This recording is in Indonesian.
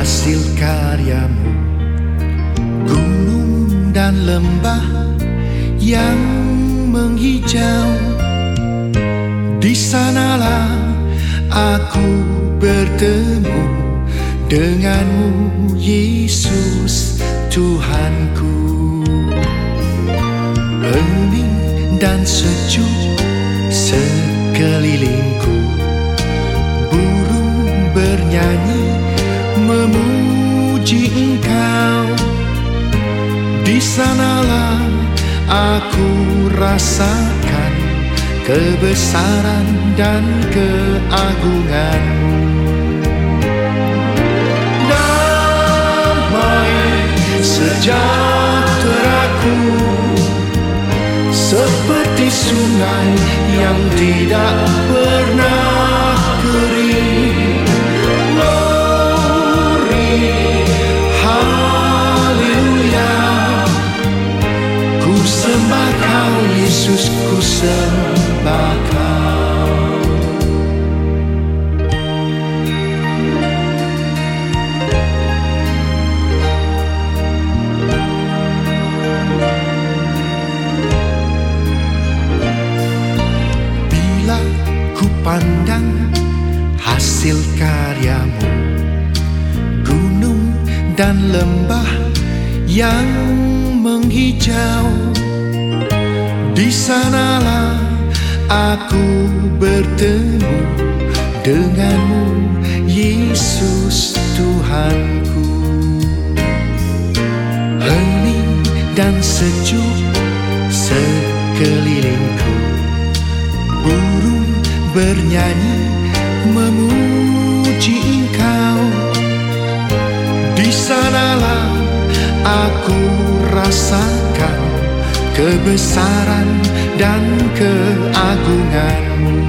hasil karyamu. Gunung dan lembah yang menghijau. Di sanalah aku bertemu denganmu Yesus Tuhanku. Hening dan sejuk sekelilingku bernyanyi memuji engkau. Di sanalah aku rasakan kebesaran dan keagunganmu. Damai sejahteraku Seperti sungai yang tidak Yesus, ku sembah kau Bila ku pandang hasil karyamu Gunung dan lembah yang menghijau Di sanalah aku bertemu denganmu Yesus Tuhanku. Hening dan sejuk sekelilingku. Burung bernyanyi memuji engkau. Di sanalah aku rasakan kebesaran dan keagunganmu